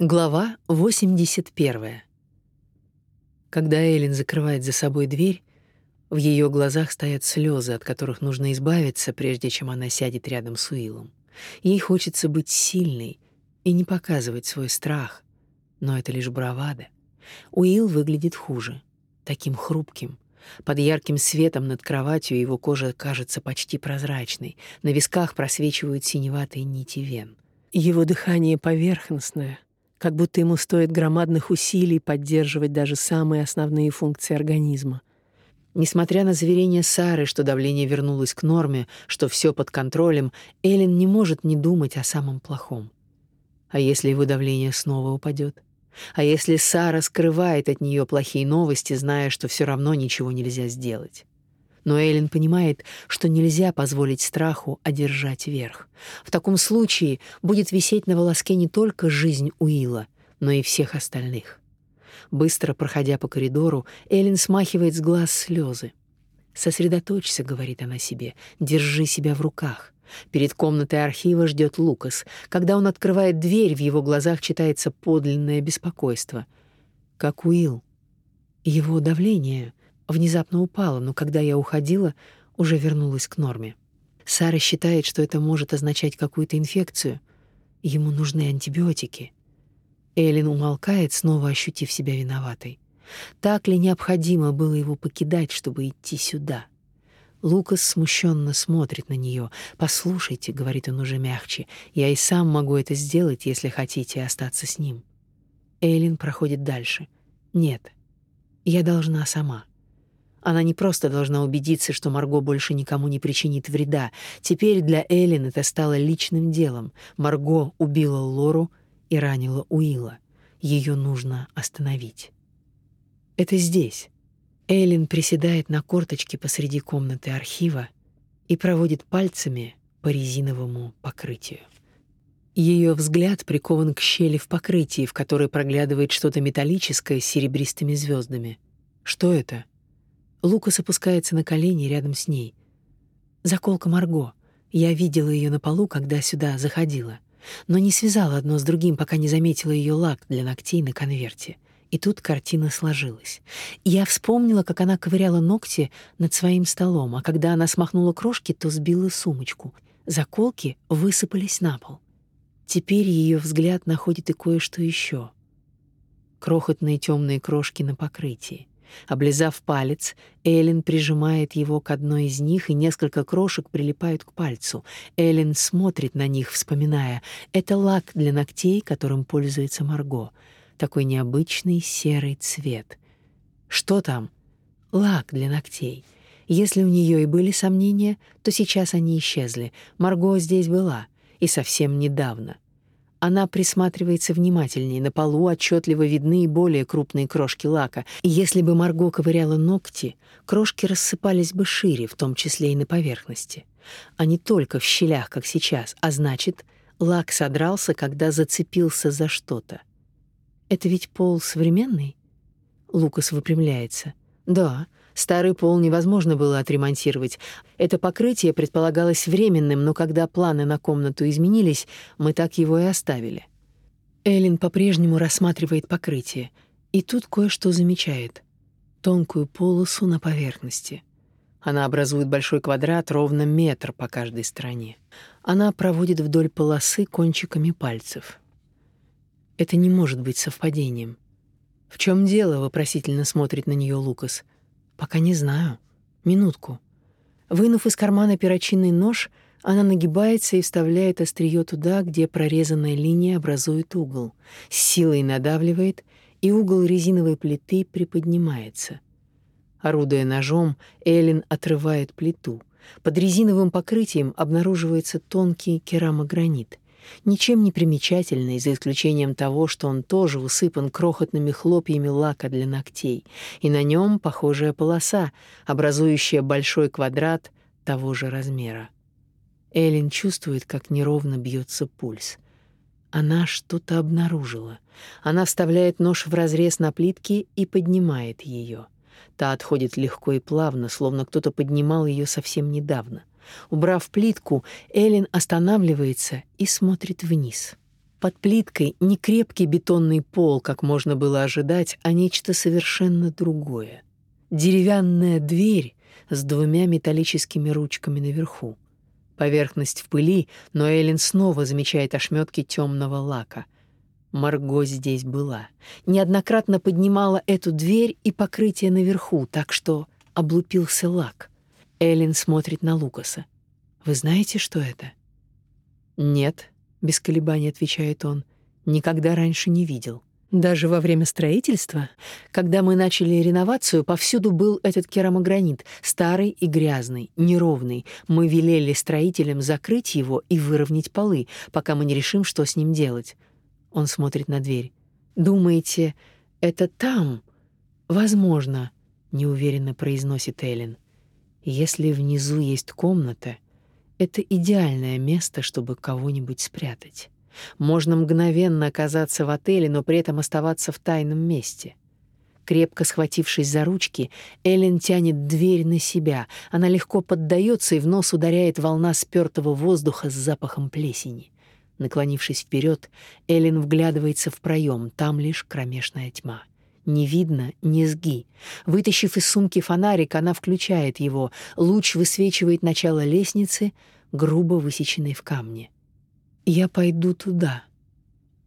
Глава 81. Когда Эллен закрывает за собой дверь, в ее глазах стоят слезы, от которых нужно избавиться, прежде чем она сядет рядом с Уиллом. Ей хочется быть сильной и не показывать свой страх, но это лишь бравада. Уилл выглядит хуже, таким хрупким. Под ярким светом над кроватью его кожа кажется почти прозрачной, на висках просвечивают синеватые нити вен. Его дыхание поверхностное — как будто ему стоит громадных усилий поддерживать даже самые основные функции организма. Несмотря на заверение Сары, что давление вернулось к норме, что все под контролем, Эллен не может не думать о самом плохом. А если его давление снова упадет? А если Сара скрывает от нее плохие новости, зная, что все равно ничего нельзя сделать? Но Эллен понимает, что нельзя позволить страху одержать верх. В таком случае будет висеть на волоске не только жизнь Уилла, но и всех остальных. Быстро проходя по коридору, Эллен смахивает с глаз слезы. «Сосредоточься», — говорит она себе, — «держи себя в руках». Перед комнатой архива ждет Лукас. Когда он открывает дверь, в его глазах читается подлинное беспокойство. Как Уилл. Его давление внезапно упала, но когда я уходила, уже вернулась к норме. Сара считает, что это может означать какую-то инфекцию. Ему нужны антибиотики. Эллен умолкает, снова ощутив себя виноватой. Так ли необходимо было его покидать, чтобы идти сюда? Лукас смущенно смотрит на нее. «Послушайте», — говорит он уже мягче, — «я и сам могу это сделать, если хотите остаться с ним». Эллен проходит дальше. «Нет, я должна сама». Она не просто должна убедиться, что Марго больше никому не причинит вреда. Теперь для Эллен это стало личным делом. Марго убила Лору и ранила Уилла. Ее нужно остановить. Это здесь. Эллен приседает на корточке посреди комнаты архива и проводит пальцами по резиновому покрытию. Ее взгляд прикован к щели в покрытии, в которой проглядывает что-то металлическое с серебристыми звездами. Что это? Лукас опускается на колени рядом с ней. Заколка Марго. Я видела ее на полу, когда сюда заходила, но не связала одно с другим, пока не заметила ее лак для ногтей на конверте. И тут картина сложилась. Я вспомнила, как она ковыряла ногти над своим столом, а когда она смахнула крошки, то сбила сумочку. Заколки высыпались на пол. Теперь ее взгляд находит и кое-что еще. Крохотные темные крошки на покрытии. Облизав палец, Эллен прижимает его к одной из них, и несколько крошек прилипают к пальцу. Эллен смотрит на них, вспоминая. Это лак для ногтей, которым пользуется Марго. Такой необычный серый цвет. Что там? Лак для ногтей. Если у нее и были сомнения, то сейчас они исчезли. Марго здесь была, и совсем недавно — она присматривается внимательнее. На полу отчетливо видны и более крупные крошки лака. И если бы Марго ковыряла ногти, крошки рассыпались бы шире, в том числе и на поверхности. А не только в щелях, как сейчас, а значит, лак содрался, когда зацепился за что-то. Это ведь пол современный? Лукас выпрямляется. Да, Старый пол невозможно было отремонтировать. Это покрытие предполагалось временным, но когда планы на комнату изменились, мы так его и оставили. Эллен по-прежнему рассматривает покрытие, и тут кое-что замечает. Тонкую полосу на поверхности. Она образует большой квадрат ровно метр по каждой стороне. Она проводит вдоль полосы кончиками пальцев. Это не может быть совпадением. В чем дело? вопросительно смотрит на нее Лукас. Пока не знаю. Минутку. Вынув из кармана перочинный нож, она нагибается и вставляет острие туда, где прорезанная линия образует угол. С силой надавливает, и угол резиновой плиты приподнимается. Орудуя ножом, Эллен отрывает плиту. Под резиновым покрытием обнаруживается тонкий керамогранит ничем не примечательный, за исключением того, что он тоже усыпан крохотными хлопьями лака для ногтей, и на нем похожая полоса, образующая большой квадрат того же размера. Эллен чувствует, как неровно бьется пульс. Она что-то обнаружила. Она вставляет нож в разрез на плитке и поднимает ее. Та отходит легко и плавно, словно кто-то поднимал ее совсем недавно. Убрав плитку, Эллен останавливается и смотрит вниз. Под плиткой не крепкий бетонный пол, как можно было ожидать, а нечто совершенно другое. Деревянная дверь с двумя металлическими ручками наверху. Поверхность в пыли, но Эллен снова замечает ошметки темного лака. Марго здесь была. Неоднократно поднимала эту дверь и покрытие наверху, так что облупился лак. Эллен смотрит на Лукаса. «Вы знаете, что это?» «Нет», — без колебаний отвечает он, — «никогда раньше не видел». Даже во время строительства, когда мы начали реновацию, повсюду был этот керамогранит, старый и грязный, неровный. Мы велели строителям закрыть его и выровнять полы, пока мы не решим, что с ним делать. Он смотрит на дверь. Думаете, это там? Возможно, неуверенно произносит Эллен. Если внизу есть комната, это идеальное место, чтобы кого-нибудь спрятать. Можно мгновенно оказаться в отеле, но при этом оставаться в тайном месте. Крепко схватившись за ручки, Эллен тянет дверь на себя. Она легко поддается, и в нос ударяет волна спёртого воздуха с запахом плесени. Наклонившись вперед, Эллен вглядывается в проем. Там лишь кромешная тьма. Не видно низги. Вытащив из сумки фонарик, она включает его. Луч высвечивает начало лестницы, грубо высеченной в камне. Я пойду туда.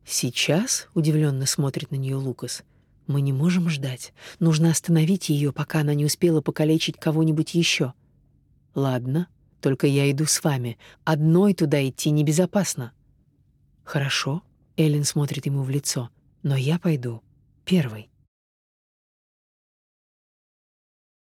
Сейчас, удивленно смотрит на нее Лукас. Мы не можем ждать. Нужно остановить ее, пока она не успела покалечить кого-нибудь еще. Ладно, только я иду с вами. Одной туда идти небезопасно. Хорошо. Эллен смотрит ему в лицо. Но я пойду первой.